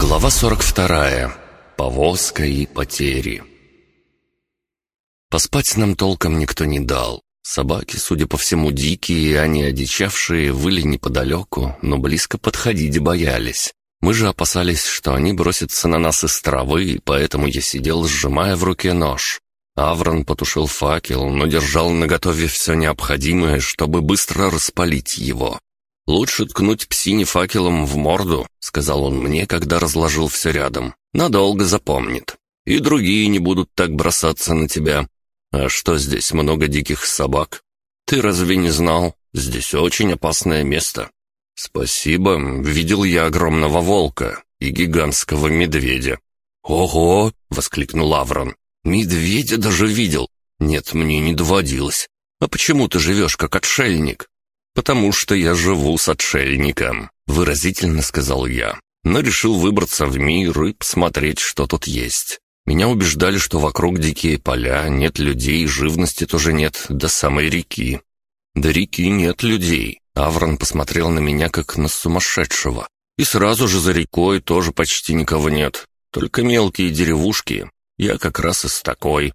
Глава 42. Повозка и потери. Поспать нам толком никто не дал. Собаки, судя по всему, дикие, они одичавшие, выли неподалеку, но близко подходить боялись. Мы же опасались, что они бросятся на нас из травы, и поэтому я сидел, сжимая в руке нож. Аврон потушил факел, но держал наготове все необходимое, чтобы быстро распалить его. «Лучше ткнуть псине факелом в морду», — сказал он мне, когда разложил все рядом. «Надолго запомнит. И другие не будут так бросаться на тебя. А что здесь, много диких собак? Ты разве не знал? Здесь очень опасное место». «Спасибо, видел я огромного волка и гигантского медведя». «Ого!» — воскликнул Аврон. «Медведя даже видел. Нет, мне не доводилось. А почему ты живешь как отшельник?» «Потому что я живу с отшельником», — выразительно сказал я. Но решил выбраться в мир и посмотреть, что тут есть. Меня убеждали, что вокруг дикие поля, нет людей, живности тоже нет, до самой реки. До реки нет людей. Аврон посмотрел на меня, как на сумасшедшего. И сразу же за рекой тоже почти никого нет. Только мелкие деревушки. Я как раз из такой.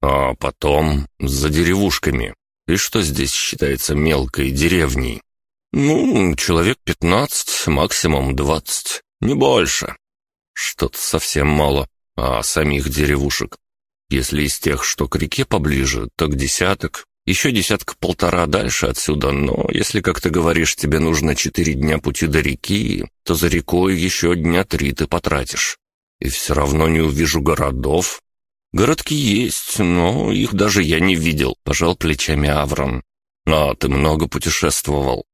А потом за деревушками и что здесь считается мелкой деревней? Ну, человек пятнадцать, максимум двадцать, не больше. Что-то совсем мало. А самих деревушек? Если из тех, что к реке поближе, так десяток. Еще десятка-полтора дальше отсюда, но если, как ты говоришь, тебе нужно четыре дня пути до реки, то за рекой еще дня три ты потратишь. И все равно не увижу городов, «Городки есть, но их даже я не видел», — пожал плечами Аврон. «А ты много путешествовал?»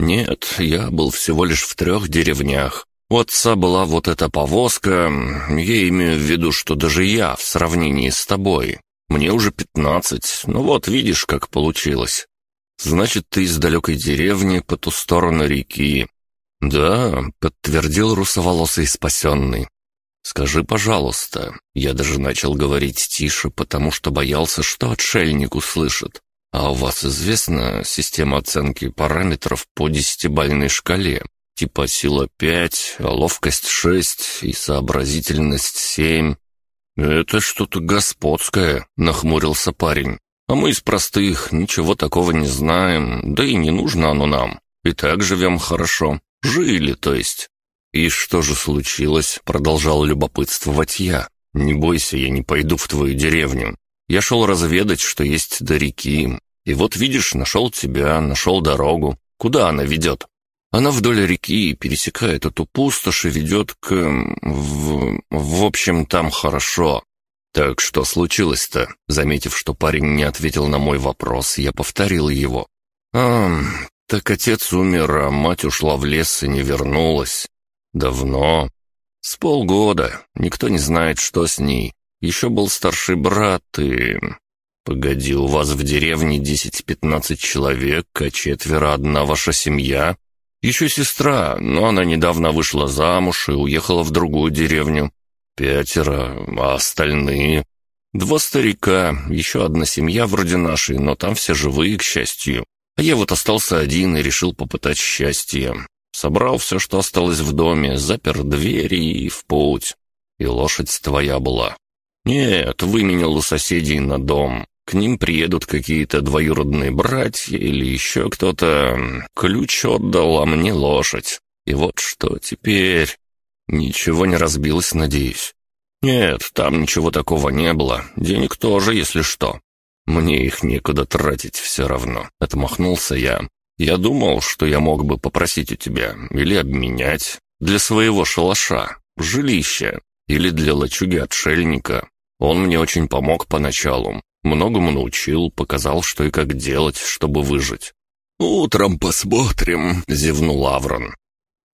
«Нет, я был всего лишь в трех деревнях. У отца была вот эта повозка, я имею в виду, что даже я в сравнении с тобой. Мне уже пятнадцать, ну вот видишь, как получилось. Значит, ты из далекой деревни по ту сторону реки». «Да», — подтвердил русоволосый спасенный. «Скажи, пожалуйста». Я даже начал говорить тише, потому что боялся, что отшельник услышит. «А у вас известна система оценки параметров по десятибальной шкале? Типа сила 5, а ловкость 6 и сообразительность 7?» «Это что-то господское», — нахмурился парень. «А мы из простых ничего такого не знаем, да и не нужно оно нам. И так живем хорошо. Жили, то есть. «И что же случилось?» — продолжал любопытствовать я. «Не бойся, я не пойду в твою деревню. Я шел разведать, что есть до реки. И вот, видишь, нашел тебя, нашел дорогу. Куда она ведет?» Она вдоль реки пересекает эту пустошь и ведет к... В... в общем, там хорошо. Так что случилось-то? Заметив, что парень не ответил на мой вопрос, я повторил его. «А, так отец умер, а мать ушла в лес и не вернулась. «Давно?» «С полгода. Никто не знает, что с ней. Еще был старший брат и...» «Погоди, у вас в деревне десять-пятнадцать человек, а четверо одна ваша семья?» «Еще сестра, но она недавно вышла замуж и уехала в другую деревню. Пятеро, а остальные?» «Два старика, еще одна семья вроде нашей, но там все живые, к счастью. А я вот остался один и решил попытать счастье. Собрал все, что осталось в доме, запер двери и в путь. И лошадь твоя была. Нет, выменял у соседей на дом. К ним приедут какие-то двоюродные братья или еще кто-то. Ключ отдал, а мне лошадь. И вот что теперь? Ничего не разбилось, надеюсь. Нет, там ничего такого не было. Денег тоже, если что. Мне их некуда тратить все равно. Отмахнулся я. Я думал, что я мог бы попросить у тебя или обменять для своего шалаша, жилища или для лачуги отшельника. Он мне очень помог поначалу, многому научил, показал, что и как делать, чтобы выжить. «Утром посмотрим», — зевнул Аврон.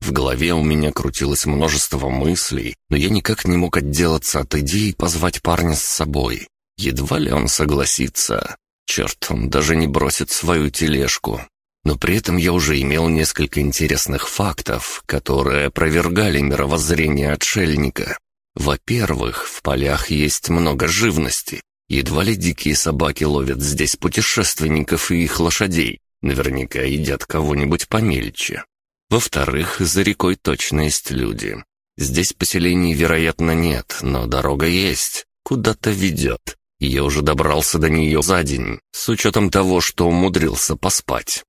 В голове у меня крутилось множество мыслей, но я никак не мог отделаться от идеи позвать парня с собой. Едва ли он согласится. Черт, он даже не бросит свою тележку. Но при этом я уже имел несколько интересных фактов, которые опровергали мировоззрение отшельника. Во-первых, в полях есть много живности. Едва ли дикие собаки ловят здесь путешественников и их лошадей. Наверняка едят кого-нибудь помельче. Во-вторых, за рекой точно есть люди. Здесь поселений, вероятно, нет, но дорога есть, куда-то ведет. Я уже добрался до нее за день, с учетом того, что умудрился поспать.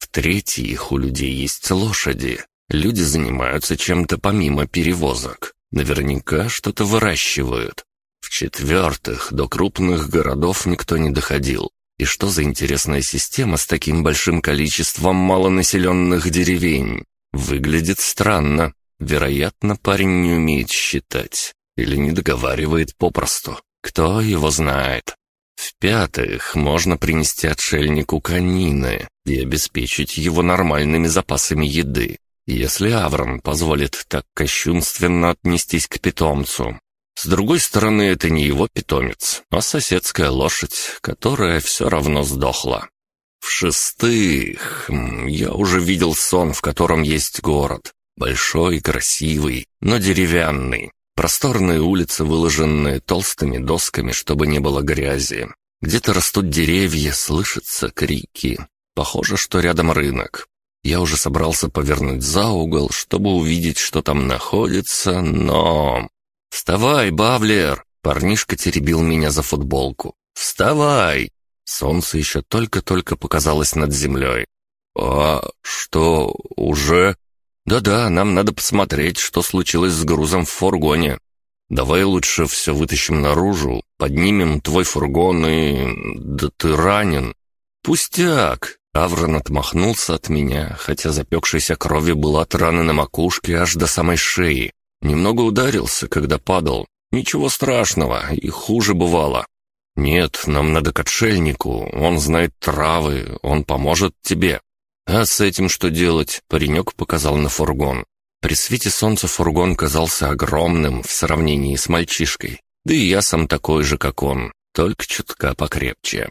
В-третьих, у людей есть лошади. Люди занимаются чем-то помимо перевозок. Наверняка что-то выращивают. В-четвертых, до крупных городов никто не доходил. И что за интересная система с таким большим количеством малонаселенных деревень? Выглядит странно. Вероятно, парень не умеет считать. Или не договаривает попросту. Кто его знает? В-пятых, можно принести отшельнику конины и обеспечить его нормальными запасами еды, если Аврон позволит так кощунственно отнестись к питомцу. С другой стороны, это не его питомец, а соседская лошадь, которая все равно сдохла. В-шестых, я уже видел сон, в котором есть город. Большой, красивый, но деревянный. Просторные улицы, выложенные толстыми досками, чтобы не было грязи. Где-то растут деревья, слышатся крики. Похоже, что рядом рынок. Я уже собрался повернуть за угол, чтобы увидеть, что там находится, но... «Вставай, Бавлер!» Парнишка теребил меня за футболку. «Вставай!» Солнце еще только-только показалось над землей. «А что, уже?» «Да-да, нам надо посмотреть, что случилось с грузом в фургоне. Давай лучше все вытащим наружу, поднимем твой фургон и... Да ты ранен». «Пустяк!» Аврон отмахнулся от меня, хотя запекшейся крови была от раны на макушке аж до самой шеи. Немного ударился, когда падал. Ничего страшного, и хуже бывало. Нет, нам надо к отшельнику, он знает травы, он поможет тебе. А с этим что делать? Паренек показал на фургон. При свете солнца фургон казался огромным в сравнении с мальчишкой. Да и я сам такой же, как он, только чутка покрепче.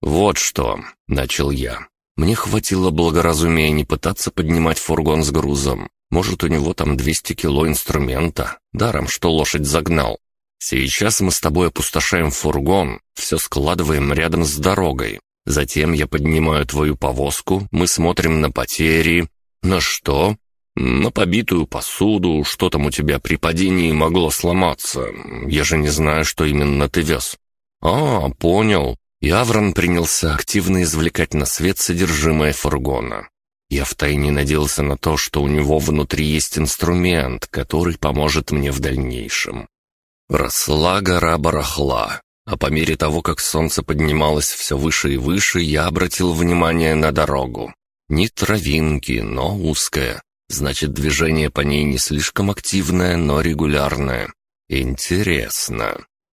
«Вот что», — начал я. Мне хватило благоразумия не пытаться поднимать фургон с грузом. Может, у него там 200 кило инструмента, даром, что лошадь загнал. Сейчас мы с тобой опустошаем фургон, все складываем рядом с дорогой. Затем я поднимаю твою повозку, мы смотрим на потери. На что? На побитую посуду, что там у тебя при падении могло сломаться. Я же не знаю, что именно ты вез. А, понял. И Аврон принялся активно извлекать на свет содержимое фургона. Я втайне надеялся на то, что у него внутри есть инструмент, который поможет мне в дальнейшем. Росла гора барахла, а по мере того, как солнце поднималось все выше и выше, я обратил внимание на дорогу. Не травинки, но узкая. Значит, движение по ней не слишком активное, но регулярное. Интересно.